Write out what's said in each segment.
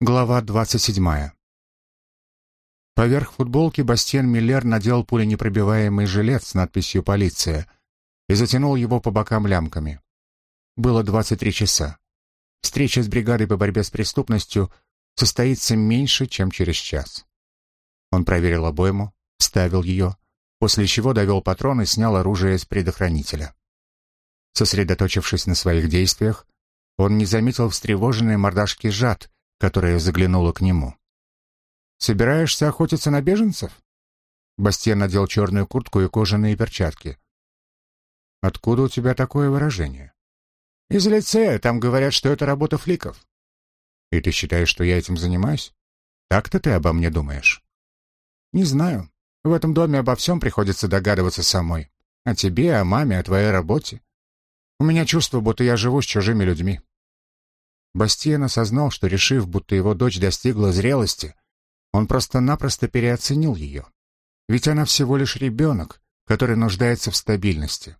Глава 27. Поверх футболки Бастиен Миллер надел пуленепробиваемый жилет с надписью «Полиция» и затянул его по бокам лямками. Было 23 часа. Встреча с бригадой по борьбе с преступностью состоится меньше, чем через час. Он проверил обойму, вставил ее, после чего довел патрон и снял оружие с предохранителя. Сосредоточившись на своих действиях, он не заметил встревоженной мордашки жад, которая заглянула к нему. «Собираешься охотиться на беженцев?» Бастиен надел черную куртку и кожаные перчатки. «Откуда у тебя такое выражение?» «Из лицея. Там говорят, что это работа фликов». «И ты считаешь, что я этим занимаюсь? Так-то ты обо мне думаешь?» «Не знаю. В этом доме обо всем приходится догадываться самой. О тебе, о маме, о твоей работе. У меня чувство, будто я живу с чужими людьми. Бастиен осознал, что, решив, будто его дочь достигла зрелости, он просто-напросто переоценил ее. Ведь она всего лишь ребенок, который нуждается в стабильности.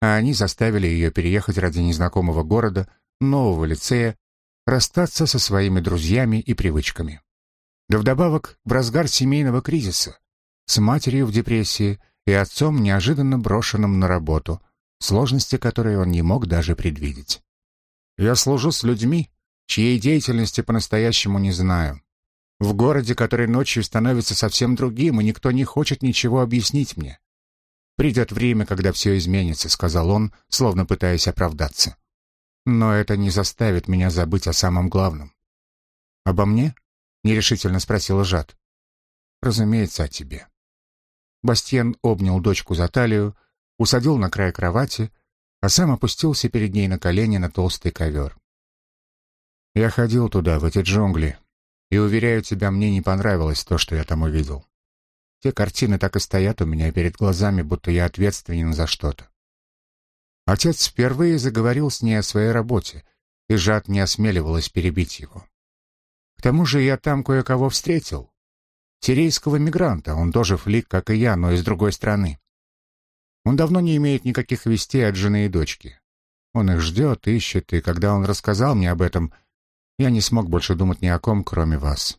А они заставили ее переехать ради незнакомого города, нового лицея, расстаться со своими друзьями и привычками. Да вдобавок в разгар семейного кризиса, с матерью в депрессии и отцом, неожиданно брошенным на работу, сложности которой он не мог даже предвидеть. «Я служу с людьми, чьей деятельности по-настоящему не знаю. В городе, который ночью становится совсем другим, и никто не хочет ничего объяснить мне. «Придет время, когда все изменится», — сказал он, словно пытаясь оправдаться. «Но это не заставит меня забыть о самом главном». «Обо мне?» — нерешительно спросила Жад. «Разумеется, о тебе». Бастьен обнял дочку за талию, усадил на край кровати, а сам опустился перед ней на колени на толстый ковер. Я ходил туда, в эти джунгли, и, уверяю тебя, мне не понравилось то, что я там увидел. Те картины так и стоят у меня перед глазами, будто я ответственен за что-то. Отец впервые заговорил с ней о своей работе, и Жад не осмеливалась перебить его. К тому же я там кое-кого встретил. Сирийского мигранта, он тоже флик, как и я, но из другой страны. Он давно не имеет никаких вестей от жены и дочки. Он их ждет, ищет, и когда он рассказал мне об этом, я не смог больше думать ни о ком, кроме вас.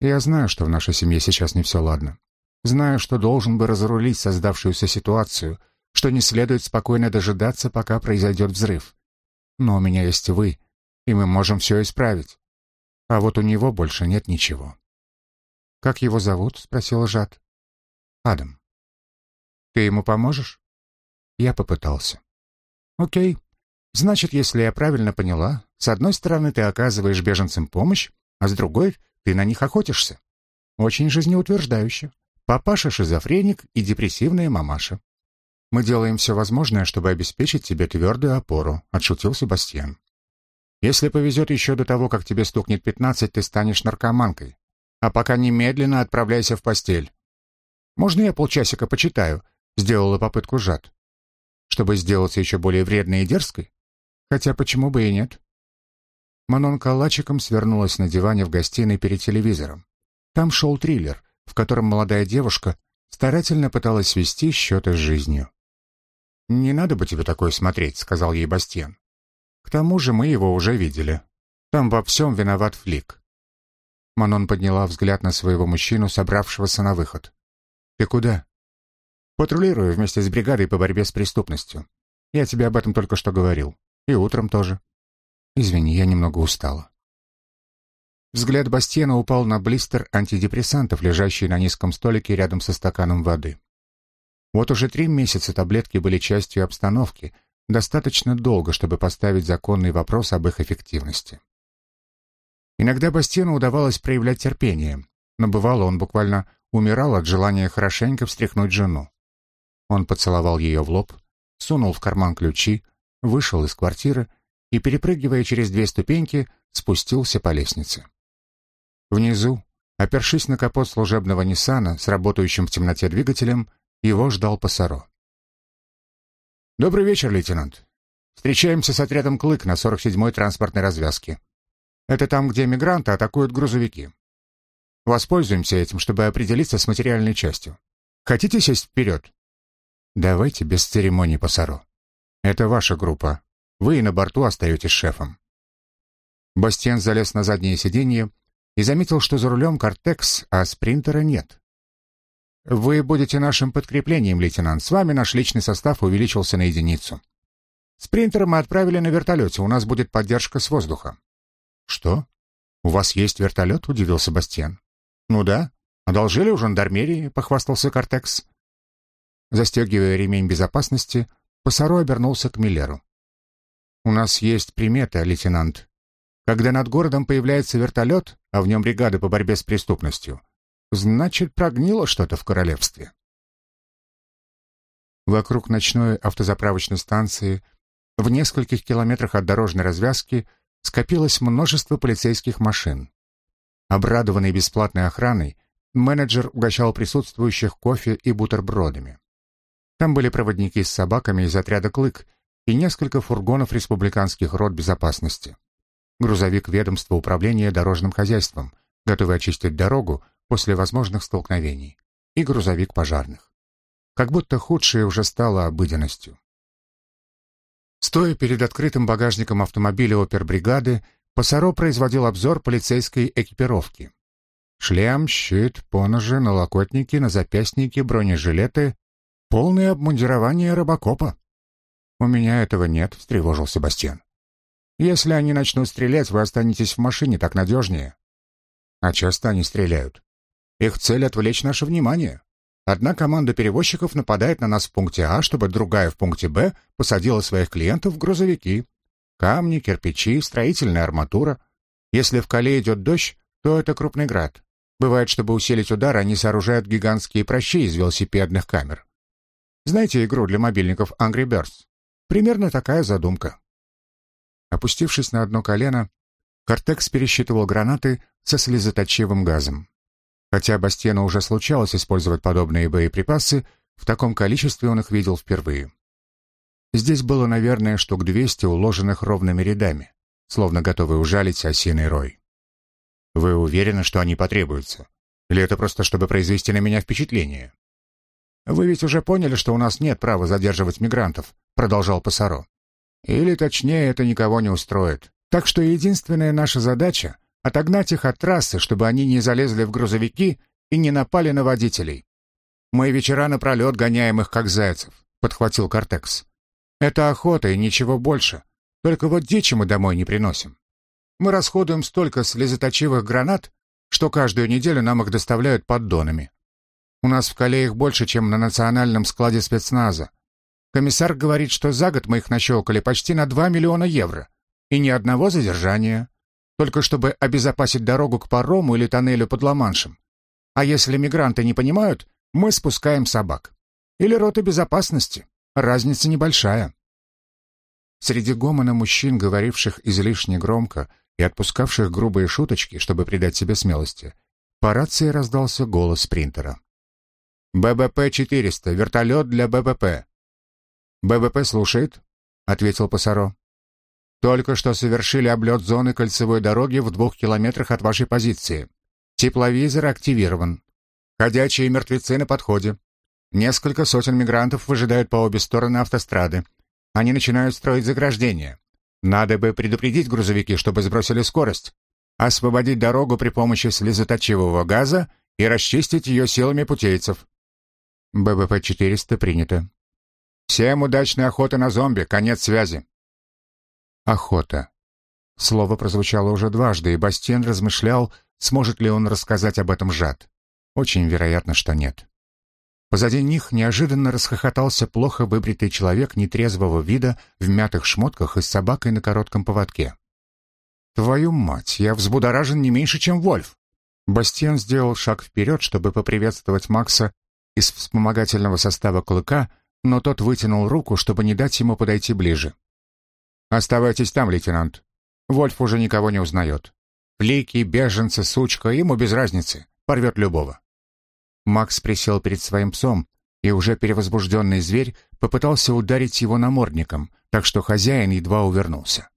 Я знаю, что в нашей семье сейчас не все ладно. Знаю, что должен бы разрулить создавшуюся ситуацию, что не следует спокойно дожидаться, пока произойдет взрыв. Но у меня есть вы, и мы можем все исправить. А вот у него больше нет ничего. «Как его зовут?» — спросила Жад. «Адам». «Ты ему поможешь?» Я попытался. «Окей. Значит, если я правильно поняла, с одной стороны, ты оказываешь беженцам помощь, а с другой ты на них охотишься. Очень жизнеутверждающе. Папаша шизофреник и депрессивная мамаша. Мы делаем все возможное, чтобы обеспечить тебе твердую опору, отшутил Себастьян. Если повезет еще до того, как тебе стукнет пятнадцать, ты станешь наркоманкой. А пока немедленно отправляйся в постель. Можно я полчасика почитаю? Сделала попытку Жад. Чтобы сделаться еще более вредной и дерзкой? Хотя почему бы и нет? Манон калачиком свернулась на диване в гостиной перед телевизором. Там шел триллер, в котором молодая девушка старательно пыталась свести счеты с жизнью. «Не надо бы тебе такое смотреть», — сказал ей Бастиен. «К тому же мы его уже видели. Там во всем виноват Флик». Манон подняла взгляд на своего мужчину, собравшегося на выход. «Ты куда?» «Патрулирую вместе с бригадой по борьбе с преступностью. Я тебе об этом только что говорил. И утром тоже». Извини, я немного устала. Взгляд Бастиена упал на блистер антидепрессантов, лежащий на низком столике рядом со стаканом воды. Вот уже три месяца таблетки были частью обстановки, достаточно долго, чтобы поставить законный вопрос об их эффективности. Иногда Бастиену удавалось проявлять терпение, но бывало он буквально умирал от желания хорошенько встряхнуть жену. Он поцеловал ее в лоб, сунул в карман ключи, вышел из квартиры и, перепрыгивая через две ступеньки, спустился по лестнице. Внизу, опершись на капот служебного Ниссана с работающим в темноте двигателем, его ждал Пассаро. «Добрый вечер, лейтенант. Встречаемся с отрядом «Клык» на 47-й транспортной развязке. Это там, где мигранты атакуют грузовики. Воспользуемся этим, чтобы определиться с материальной частью. Хотите сесть вперед?» «Давайте без церемоний, Пассаро. Это ваша группа, вы на борту остаетесь шефом». Бастиен залез на заднее сиденье и заметил, что за рулем «Кортекс», а спринтера нет. «Вы будете нашим подкреплением, лейтенант. С вами наш личный состав увеличился на единицу. Спринтера мы отправили на вертолете, у нас будет поддержка с воздуха». «Что? У вас есть вертолет?» — удивился Бастиан. «Ну да. Одолжили у жандармерии», — похвастался «Кортекс». Застегивая ремень безопасности, Пасаро обернулся к Миллеру. «У нас есть примета, лейтенант. Когда над городом появляется вертолет, а в нем бригада по борьбе с преступностью, значит, прогнило что-то в королевстве». Вокруг ночной автозаправочной станции, в нескольких километрах от дорожной развязки, скопилось множество полицейских машин. Обрадованный бесплатной охраной, менеджер угощал присутствующих кофе и бутербродами. Там были проводники с собаками из отряда «Клык» и несколько фургонов республиканских род безопасности. Грузовик ведомства управления дорожным хозяйством, готовый очистить дорогу после возможных столкновений, и грузовик пожарных. Как будто худшее уже стало обыденностью. Стоя перед открытым багажником автомобиля опербригады, Пасаро производил обзор полицейской экипировки. Шлем, щит, поножи, налокотники, на запястнике, бронежилеты Полное обмундирование рыбакопа. У меня этого нет, встревожил Себастьян. Если они начнут стрелять, вы останетесь в машине, так надежнее. А часто они стреляют. Их цель — отвлечь наше внимание. Одна команда перевозчиков нападает на нас в пункте А, чтобы другая в пункте Б посадила своих клиентов в грузовики. Камни, кирпичи, строительная арматура. Если в Кале идет дождь, то это крупный град. Бывает, чтобы усилить удар, они сооружают гигантские прощи из велосипедных камер. Знаете игру для мобильников Angry Birds? Примерно такая задумка. Опустившись на одно колено, Кортекс пересчитывал гранаты со слезоточивым газом. Хотя Бастиану уже случалось использовать подобные боеприпасы, в таком количестве он их видел впервые. Здесь было, наверное, штук 200 уложенных ровными рядами, словно готовы ужалить осиный рой. «Вы уверены, что они потребуются? Или это просто, чтобы произвести на меня впечатление?» «Вы ведь уже поняли, что у нас нет права задерживать мигрантов», — продолжал Пасаро. «Или, точнее, это никого не устроит. Так что единственная наша задача — отогнать их от трассы, чтобы они не залезли в грузовики и не напали на водителей. Мы вечера напролет гоняем их, как зайцев», — подхватил Кортекс. «Это охота и ничего больше. Только вот дичи мы домой не приносим. Мы расходуем столько слезоточивых гранат, что каждую неделю нам их доставляют поддонами. У нас в Кале их больше, чем на национальном складе спецназа. Комиссар говорит, что за год мы их нащелкали почти на 2 миллиона евро. И ни одного задержания. Только чтобы обезопасить дорогу к парому или тоннелю под Ла-Маншем. А если мигранты не понимают, мы спускаем собак. Или роты безопасности. Разница небольшая. Среди гомона мужчин, говоривших излишне громко и отпускавших грубые шуточки, чтобы придать себе смелости, по рации раздался голос принтера. «ББП-400, вертолет для ББП». «ББП слушает», — ответил Пасаро. «Только что совершили облет зоны кольцевой дороги в двух километрах от вашей позиции. Тепловизор активирован. Ходячие мертвецы на подходе. Несколько сотен мигрантов выжидают по обе стороны автострады. Они начинают строить заграждения. Надо бы предупредить грузовики, чтобы сбросили скорость, освободить дорогу при помощи слезоточивого газа и расчистить ее силами путейцев. ББП-400 принято. Всем удачной охоты на зомби, конец связи. Охота. Слово прозвучало уже дважды, и Бастиен размышлял, сможет ли он рассказать об этом Жад. Очень вероятно, что нет. Позади них неожиданно расхохотался плохо выбритый человек нетрезвого вида в мятых шмотках и с собакой на коротком поводке. «Твою мать, я взбудоражен не меньше, чем Вольф!» Бастиен сделал шаг вперед, чтобы поприветствовать Макса из вспомогательного состава клыка, но тот вытянул руку, чтобы не дать ему подойти ближе. «Оставайтесь там, лейтенант. Вольф уже никого не узнает. Флики, беженцы, сучка, ему без разницы. Порвет любого». Макс присел перед своим псом, и уже перевозбужденный зверь попытался ударить его намордником, так что хозяин едва увернулся.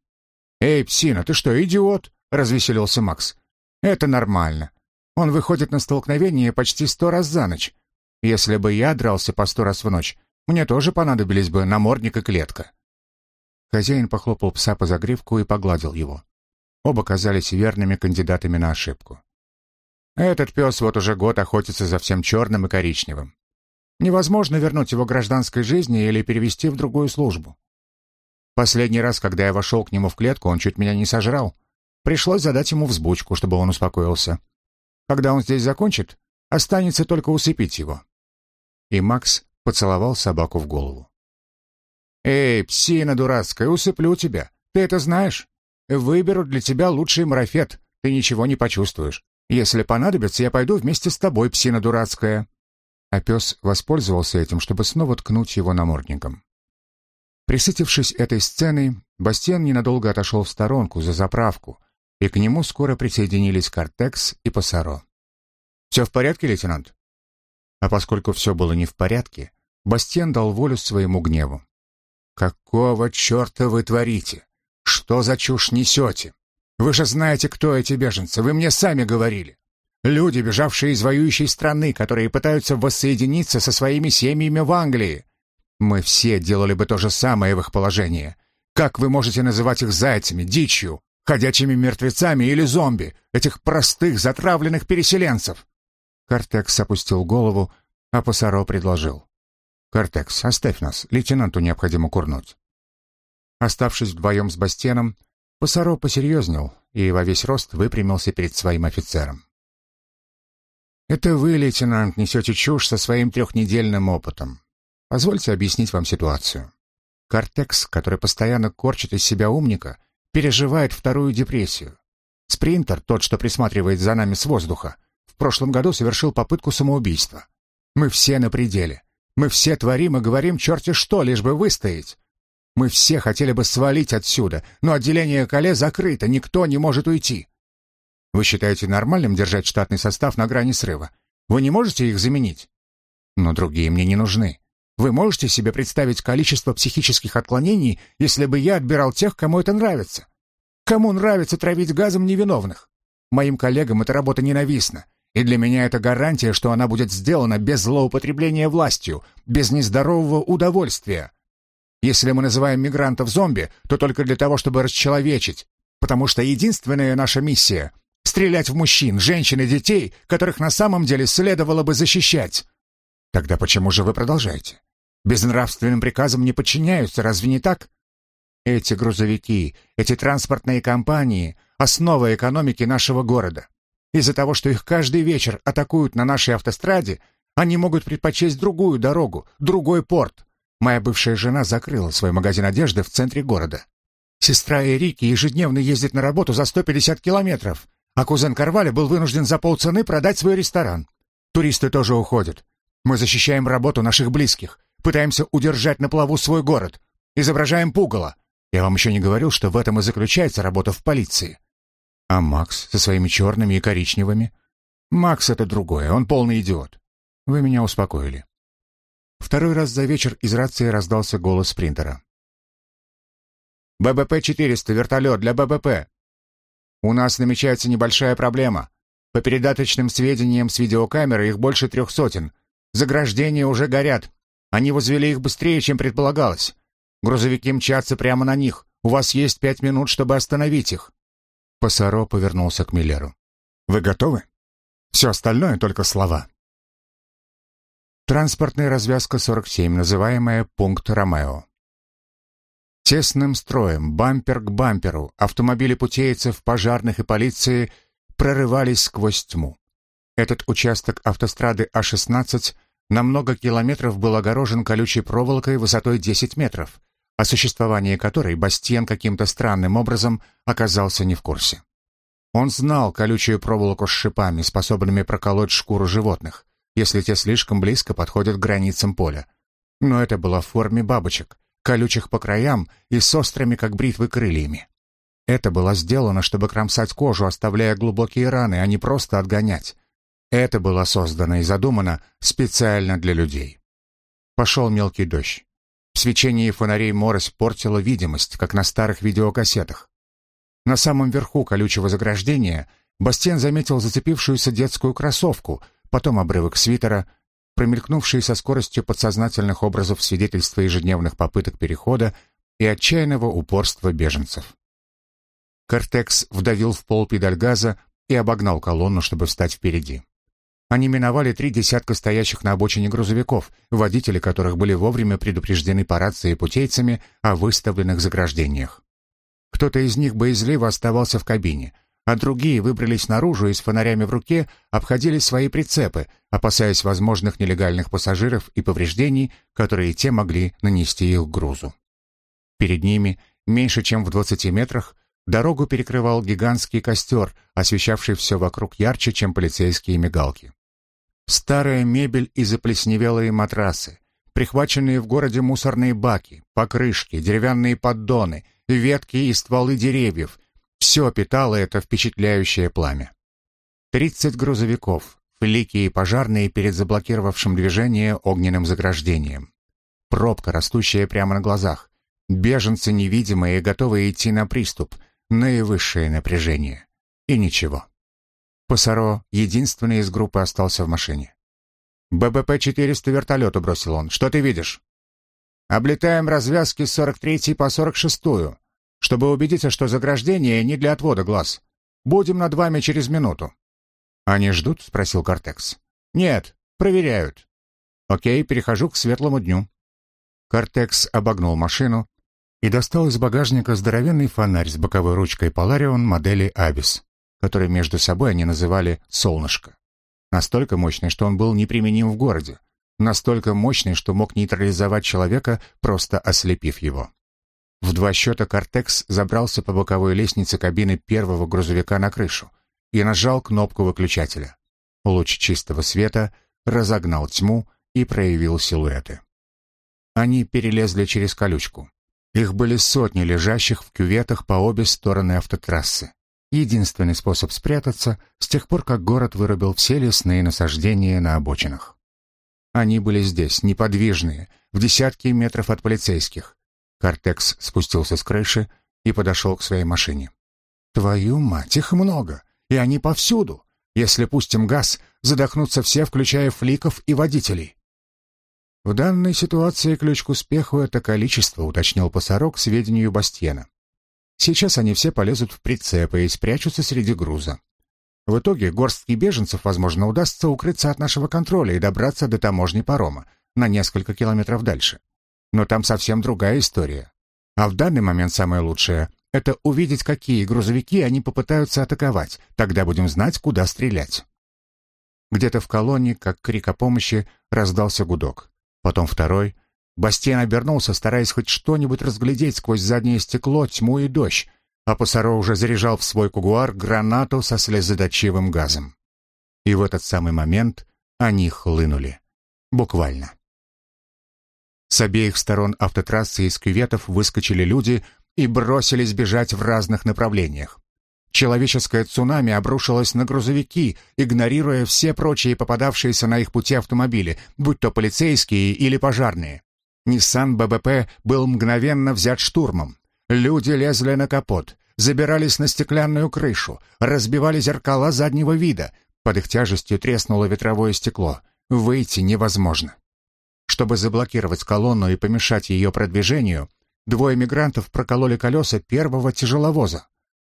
«Эй, псина, ты что, идиот?» — развеселился Макс. «Это нормально. Он выходит на столкновение почти сто раз за ночь. Если бы я дрался по сто раз в ночь, мне тоже понадобились бы намордник и клетка. Хозяин похлопал пса по загривку и погладил его. Оба казались верными кандидатами на ошибку. Этот пес вот уже год охотится за всем черным и коричневым. Невозможно вернуть его гражданской жизни или перевести в другую службу. Последний раз, когда я вошел к нему в клетку, он чуть меня не сожрал. Пришлось задать ему взбучку, чтобы он успокоился. Когда он здесь закончит, останется только усыпить его. И Макс поцеловал собаку в голову. «Эй, псина дурацкая, усыплю тебя. Ты это знаешь? Выберу для тебя лучший марафет. Ты ничего не почувствуешь. Если понадобится, я пойду вместе с тобой, псина дурацкая». А пес воспользовался этим, чтобы снова ткнуть его намордником. Присытившись этой сценой, Бастиан ненадолго отошел в сторонку за заправку, и к нему скоро присоединились Картекс и Пассаро. «Все в порядке, лейтенант?» А поскольку все было не в порядке, Бастиан дал волю своему гневу. «Какого черта вы творите? Что за чушь несете? Вы же знаете, кто эти беженцы, вы мне сами говорили. Люди, бежавшие из воюющей страны, которые пытаются воссоединиться со своими семьями в Англии. Мы все делали бы то же самое в их положении. Как вы можете называть их зайцами, дичью, ходячими мертвецами или зомби, этих простых затравленных переселенцев?» Картекс опустил голову, а Пасаро предложил. «Картекс, оставь нас, лейтенанту необходимо курнуть». Оставшись вдвоем с Бастеном, Пасаро посерьезнел и во весь рост выпрямился перед своим офицером. «Это вы, лейтенант, несете чушь со своим трехнедельным опытом. Позвольте объяснить вам ситуацию. Картекс, который постоянно корчит из себя умника, переживает вторую депрессию. Спринтер, тот, что присматривает за нами с воздуха, в прошлом году совершил попытку самоубийства. Мы все на пределе. Мы все творим и говорим черти что, лишь бы выстоять. Мы все хотели бы свалить отсюда, но отделение Кале закрыто, никто не может уйти. Вы считаете нормальным держать штатный состав на грани срыва? Вы не можете их заменить? Но другие мне не нужны. Вы можете себе представить количество психических отклонений, если бы я отбирал тех, кому это нравится? Кому нравится травить газом невиновных? Моим коллегам эта работа ненавистна, и для меня это гарантия, что она будет сделана без злоупотребления властью, без нездорового удовольствия. Если мы называем мигрантов зомби, то только для того, чтобы расчеловечить, потому что единственная наша миссия — стрелять в мужчин, женщин и детей, которых на самом деле следовало бы защищать. Тогда почему же вы продолжаете? Безнравственным приказам не подчиняются, разве не так? Эти грузовики, эти транспортные компании — основа экономики нашего города. Из-за того, что их каждый вечер атакуют на нашей автостраде, они могут предпочесть другую дорогу, другой порт. Моя бывшая жена закрыла свой магазин одежды в центре города. Сестра Эрики ежедневно ездит на работу за 150 километров, а кузен Карваля был вынужден за полцены продать свой ресторан. Туристы тоже уходят. Мы защищаем работу наших близких, Пытаемся удержать на плаву свой город. Изображаем пугало. Я вам еще не говорил, что в этом и заключается работа в полиции. А Макс со своими черными и коричневыми? Макс — это другое, он полный идиот. Вы меня успокоили. Второй раз за вечер из рации раздался голос спринтера. «ББП-400, вертолет для ББП. У нас намечается небольшая проблема. По передаточным сведениям с видеокамеры их больше трех сотен. Заграждения уже горят. Они возвели их быстрее, чем предполагалось. Грузовики мчатся прямо на них. У вас есть пять минут, чтобы остановить их». Пасаро повернулся к Миллеру. «Вы готовы? Все остальное только слова». Транспортная развязка 47, называемая пункт Ромео. Тесным строем, бампер к бамперу, автомобили путейцев, пожарных и полиции прорывались сквозь тьму. Этот участок автострады А-16 на много километров был огорожен колючей проволокой высотой 10 метров, о существовании которой Бастиен каким-то странным образом оказался не в курсе. Он знал колючую проволоку с шипами, способными проколоть шкуру животных, если те слишком близко подходят к границам поля. Но это было в форме бабочек, колючих по краям и с острыми, как бритвы, крыльями. Это было сделано, чтобы кромсать кожу, оставляя глубокие раны, а не просто отгонять. Это было создано и задумано специально для людей. Пошел мелкий дождь. В свечении фонарей морось портила видимость, как на старых видеокассетах. На самом верху колючего заграждения Бастен заметил зацепившуюся детскую кроссовку, потом обрывок свитера, промелькнувшие со скоростью подсознательных образов свидетельства ежедневных попыток перехода и отчаянного упорства беженцев. Кортекс вдавил в пол педаль газа, и обогнал колонну, чтобы встать впереди. Они миновали три десятка стоящих на обочине грузовиков, водители которых были вовремя предупреждены по рации путейцами о выставленных заграждениях. Кто-то из них боязливо оставался в кабине, а другие выбрались наружу и с фонарями в руке обходили свои прицепы, опасаясь возможных нелегальных пассажиров и повреждений, которые те могли нанести их грузу. Перед ними, меньше чем в 20 метрах, дорогу перекрывал гигантский костер, освещавший все вокруг ярче, чем полицейские мигалки. Старая мебель и заплесневелые матрасы, прихваченные в городе мусорные баки, покрышки, деревянные поддоны, ветки и стволы деревьев — все питало это впечатляющее пламя. Тридцать грузовиков, флики и пожарные перед заблокировавшим движение огненным заграждением. Пробка, растущая прямо на глазах. Беженцы невидимые, готовые идти на приступ. Наивысшее напряжение. И ничего. Пасаро, единственный из группы, остался в машине. «ББП-400 вертолету», — бросил он. «Что ты видишь?» «Облетаем развязки с 43 по 46-ю, чтобы убедиться, что заграждение не для отвода глаз. Будем над вами через минуту». «Они ждут?» — спросил Кортекс. «Нет, проверяют». «Окей, перехожу к светлому дню». Кортекс обогнул машину и достал из багажника здоровенный фонарь с боковой ручкой Поларион модели Абис который между собой они называли «солнышко». Настолько мощный, что он был неприменим в городе. Настолько мощный, что мог нейтрализовать человека, просто ослепив его. В два счета «Кортекс» забрался по боковой лестнице кабины первого грузовика на крышу и нажал кнопку выключателя. Луч чистого света разогнал тьму и проявил силуэты. Они перелезли через колючку. Их были сотни лежащих в кюветах по обе стороны автотрассы единственный способ спрятаться с тех пор, как город вырубил все лесные насаждения на обочинах. Они были здесь, неподвижные, в десятки метров от полицейских. Картекс спустился с крыши и подошел к своей машине. «Твою мать, их много, и они повсюду. Если пустим газ, задохнутся все, включая фликов и водителей». «В данной ситуации ключ к успеху — это количество», — уточнил Пасарок сведению Бастьена. Сейчас они все полезут в прицепы и спрячутся среди груза. В итоге горстки беженцев, возможно, удастся укрыться от нашего контроля и добраться до таможни парома на несколько километров дальше. Но там совсем другая история. А в данный момент самое лучшее — это увидеть, какие грузовики они попытаются атаковать. Тогда будем знать, куда стрелять. Где-то в колонии, как крик о помощи, раздался гудок. Потом второй, Бастиен обернулся, стараясь хоть что-нибудь разглядеть сквозь заднее стекло, тьму и дождь, а Пасаро уже заряжал в свой кугуар гранату со слезодочивым газом. И в этот самый момент они хлынули. Буквально. С обеих сторон автотрассы из кюветов выскочили люди и бросились бежать в разных направлениях. Человеческое цунами обрушилось на грузовики, игнорируя все прочие попадавшиеся на их пути автомобили, будь то полицейские или пожарные. Ниссан ББП был мгновенно взят штурмом. Люди лезли на капот, забирались на стеклянную крышу, разбивали зеркала заднего вида. Под их тяжестью треснуло ветровое стекло. Выйти невозможно. Чтобы заблокировать колонну и помешать ее продвижению, двое мигрантов прокололи колеса первого тяжеловоза.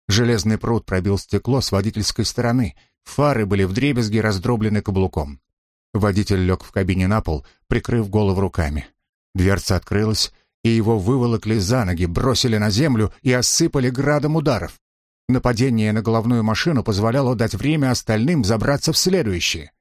Железный пруд пробил стекло с водительской стороны, фары были вдребезги раздроблены каблуком. Водитель лег в кабине на пол, прикрыв голову руками. Дверца открылась, и его выволокли за ноги, бросили на землю и осыпали градом ударов. Нападение на головную машину позволяло дать время остальным забраться в следующие.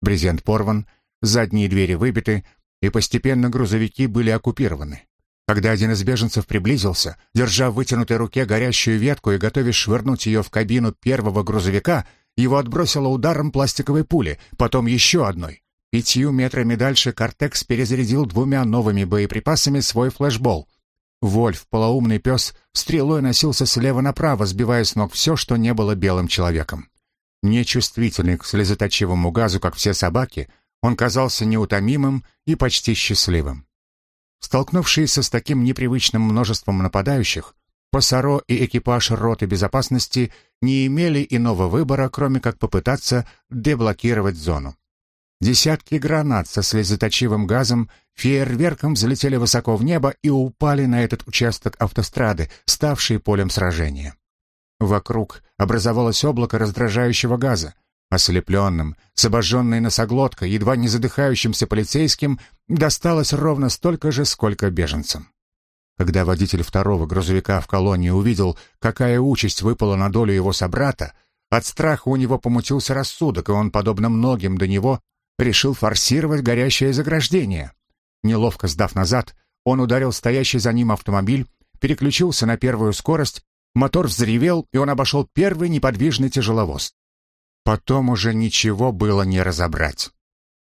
Брезент порван, задние двери выбиты, и постепенно грузовики были оккупированы. Когда один из беженцев приблизился, держа в вытянутой руке горящую ветку и готовясь швырнуть ее в кабину первого грузовика, его отбросило ударом пластиковой пули, потом еще одной. Пятью метрами дальше Кортекс перезарядил двумя новыми боеприпасами свой флешбол. Вольф, полоумный пес, стрелой носился слева направо, сбивая с ног все, что не было белым человеком. Нечувствительный к слезоточивому газу, как все собаки, он казался неутомимым и почти счастливым. Столкнувшиеся с таким непривычным множеством нападающих, Пасаро и экипаж роты безопасности не имели иного выбора, кроме как попытаться деблокировать зону. Десятки гранат со слезоточивым газом фейерверком взлетели высоко в небо и упали на этот участок автострады, ставший полем сражения. Вокруг образовалось облако раздражающего газа. Ослепленным, с обожженной носоглоткой, едва не задыхающимся полицейским, досталось ровно столько же, сколько беженцам. Когда водитель второго грузовика в колонии увидел, какая участь выпала на долю его собрата, от страха у него помутился рассудок, и он, подобно многим до него, решил форсировать горящее заграждение. Неловко сдав назад, он ударил стоящий за ним автомобиль, переключился на первую скорость, мотор взревел, и он обошел первый неподвижный тяжеловоз. Потом уже ничего было не разобрать.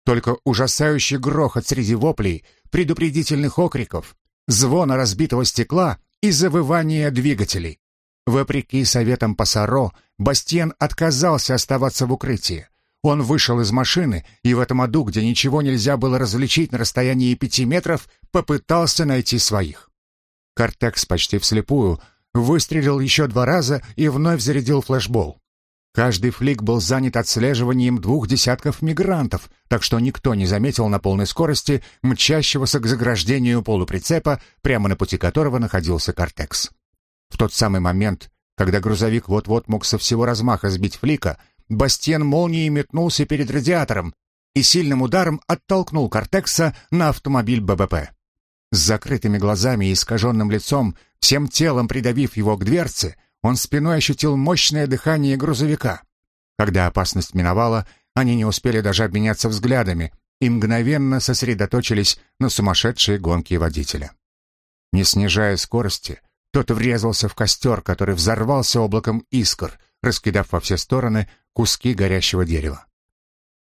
Только ужасающий грохот среди воплей, предупредительных окриков, звона разбитого стекла и завывания двигателей. Вопреки советам Пасаро, Бастиен отказался оставаться в укрытии. Он вышел из машины и в этом аду, где ничего нельзя было различить на расстоянии пяти метров, попытался найти своих. Кортекс почти вслепую выстрелил еще два раза и вновь зарядил флешбол. Каждый флик был занят отслеживанием двух десятков мигрантов, так что никто не заметил на полной скорости мчащегося к заграждению полуприцепа, прямо на пути которого находился Кортекс. В тот самый момент, когда грузовик вот-вот мог со всего размаха сбить флика, Бастиен молнией метнулся перед радиатором и сильным ударом оттолкнул Кортекса на автомобиль ББП. С закрытыми глазами и искаженным лицом, всем телом придавив его к дверце, он спиной ощутил мощное дыхание грузовика. Когда опасность миновала, они не успели даже обменяться взглядами и мгновенно сосредоточились на сумасшедшей гонке водителя. Не снижая скорости, тот врезался в костер, который взорвался облаком искр, раскидав во все стороны куски горящего дерева.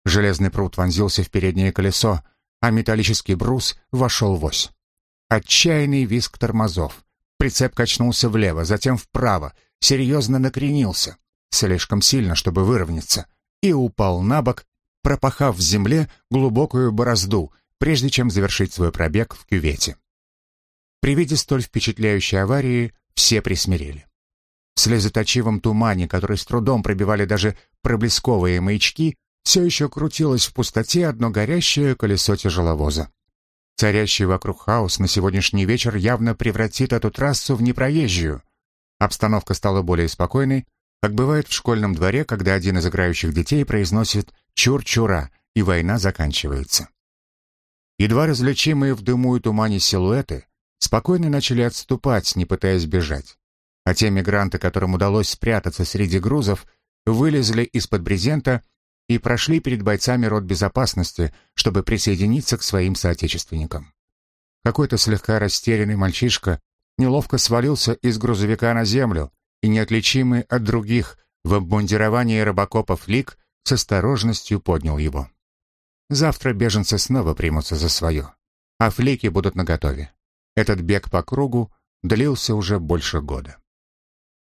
Железный пруд вонзился в переднее колесо, а металлический брус вошел в ось. Отчаянный визг тормозов. Прицеп качнулся влево, затем вправо, серьезно накренился, слишком сильно, чтобы выровняться, и упал на бок, пропахав в земле глубокую борозду, прежде чем завершить свой пробег в кювете. При виде столь впечатляющей аварии все присмирели. В слезоточивом тумане, который с трудом пробивали даже проблесковые маячки, все еще крутилось в пустоте одно горящее колесо тяжеловоза. Царящий вокруг хаос на сегодняшний вечер явно превратит эту трассу в непроезжую. Обстановка стала более спокойной, как бывает в школьном дворе, когда один из играющих детей произносит «чур-чура», и война заканчивается. Едва различимые в дыму и тумане силуэты спокойно начали отступать, не пытаясь бежать. А те мигранты, которым удалось спрятаться среди грузов, вылезли из-под брезента и прошли перед бойцами рот безопасности, чтобы присоединиться к своим соотечественникам. Какой-то слегка растерянный мальчишка неловко свалился из грузовика на землю и, неотличимый от других в обмундировании рыбакопов лик, с осторожностью поднял его. Завтра беженцы снова примутся за свое, а флики будут наготове. Этот бег по кругу длился уже больше года.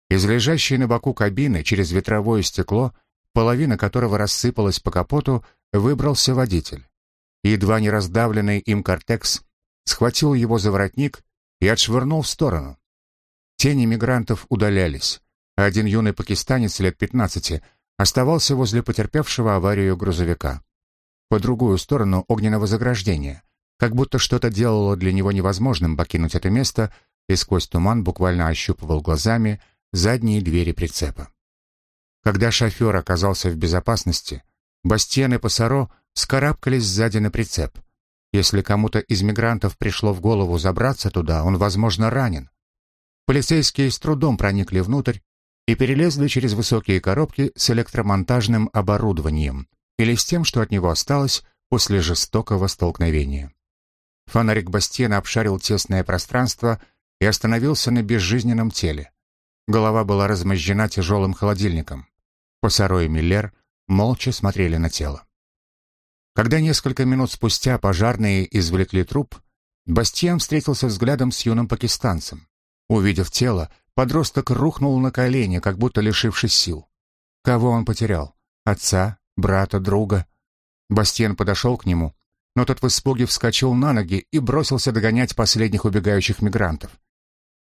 Из лежащей на боку кабины через ветровое стекло, половина которого рассыпалась по капоту, выбрался водитель. Едва не раздавленный им кортекс схватил его за воротник и отшвырнул в сторону. Тени мигрантов удалялись, а один юный пакистанец лет 15 оставался возле потерпевшего аварию грузовика. По другую сторону огненного заграждения, как будто что-то делало для него невозможным покинуть это место, и сквозь туман буквально ощупывал глазами задние двери прицепа. Когда шофер оказался в безопасности, Бастиен и Пассаро скарабкались сзади на прицеп. Если кому-то из мигрантов пришло в голову забраться туда, он, возможно, ранен. Полицейские с трудом проникли внутрь и перелезли через высокие коробки с электромонтажным оборудованием или с тем, что от него осталось после жестокого столкновения. Фонарик Бастиена обшарил тесное пространство и остановился на безжизненном теле. Голова была размозжена тяжелым холодильником. Пасаро и Миллер молча смотрели на тело. Когда несколько минут спустя пожарные извлекли труп, Бастиан встретился взглядом с юным пакистанцем. Увидев тело, подросток рухнул на колени, как будто лишившись сил. Кого он потерял? Отца, брата, друга? Бастиан подошел к нему, но тот в испуге вскочил на ноги и бросился догонять последних убегающих мигрантов.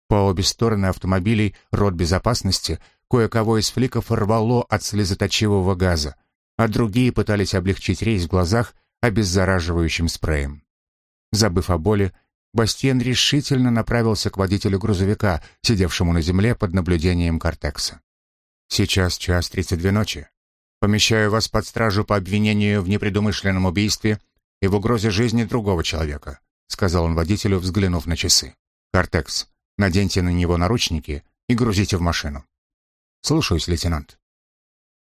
По обе стороны автомобилей рот безопасности кое-кого из фликов рвало от слезоточивого газа а другие пытались облегчить рейс в глазах обеззараживающим спреем. Забыв о боли, Бастиен решительно направился к водителю грузовика, сидевшему на земле под наблюдением Кортекса. Сейчас час тридцать две ночи. Помещаю вас под стражу по обвинению в непредумышленном убийстве и в угрозе жизни другого человека», сказал он водителю, взглянув на часы. «Картекс, наденьте на него наручники и грузите в машину». «Слушаюсь, лейтенант».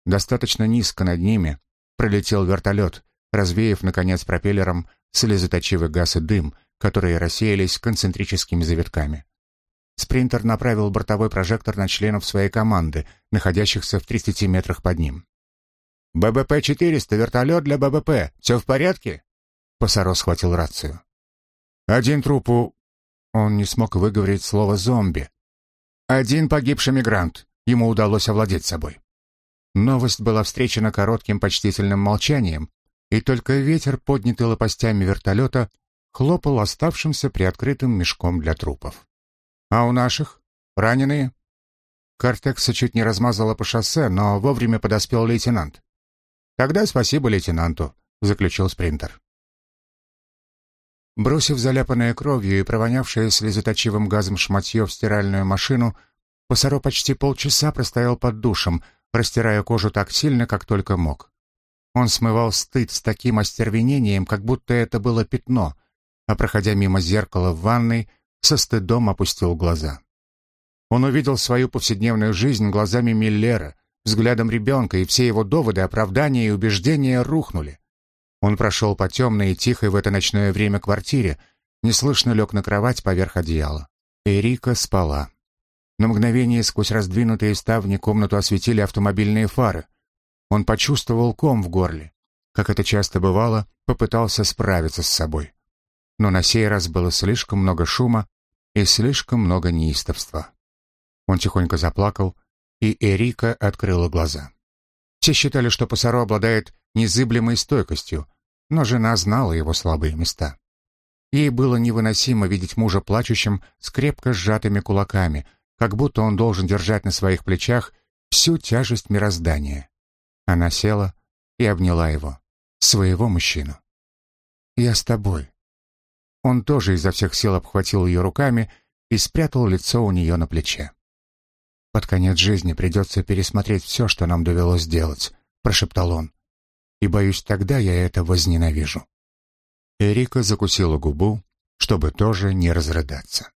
Достаточно низко над ними пролетел вертолет, развеяв, наконец, пропеллером слезоточивый газ и дым, которые рассеялись концентрическими завитками. Спринтер направил бортовой прожектор на членов своей команды, находящихся в 30 метрах под ним. «ББП-400, вертолет для ББП. Все в порядке?» Пасаро схватил рацию. «Один трупу...» Он не смог выговорить слово «зомби». «Один погибший мигрант. Ему удалось овладеть собой». Новость была встречена коротким почтительным молчанием, и только ветер, поднятый лопастями вертолета, хлопал оставшимся приоткрытым мешком для трупов. «А у наших? Раненые?» Картекса чуть не размазала по шоссе, но вовремя подоспел лейтенант. «Тогда спасибо лейтенанту», — заключил спринтер. Бросив заляпанное кровью и провонявшее слезоточивым газом шматье в стиральную машину, Пасаро почти полчаса простоял под душем, растирая кожу так сильно, как только мог. Он смывал стыд с таким остервенением, как будто это было пятно, а проходя мимо зеркала в ванной, со стыдом опустил глаза. Он увидел свою повседневную жизнь глазами Миллера, взглядом ребенка, и все его доводы, оправдания и убеждения рухнули. Он прошел по темной и тихой в это ночное время квартире, неслышно лег на кровать поверх одеяла. Эрика спала. На мгновение сквозь раздвинутые ставни комнату осветили автомобильные фары. Он почувствовал ком в горле. Как это часто бывало, попытался справиться с собой но на сей раз было слишком много шума и слишком много неистовства. Он тихонько заплакал, и Эрика открыла глаза. Все считали, что Пасаро обладает незыблемой стойкостью, но жена знала его слабые места. Ей было невыносимо видеть мужа плачущим с крепко сжатыми кулаками, как будто он должен держать на своих плечах всю тяжесть мироздания. Она села и обняла его, своего мужчину. «Я с тобой», он тоже изо всех сил обхватил ее руками и спрятал лицо у нее на плече. «Под конец жизни придется пересмотреть все, что нам довелось сделать», — прошептал он. «И боюсь, тогда я это возненавижу». Эрика закусила губу, чтобы тоже не разрыдаться.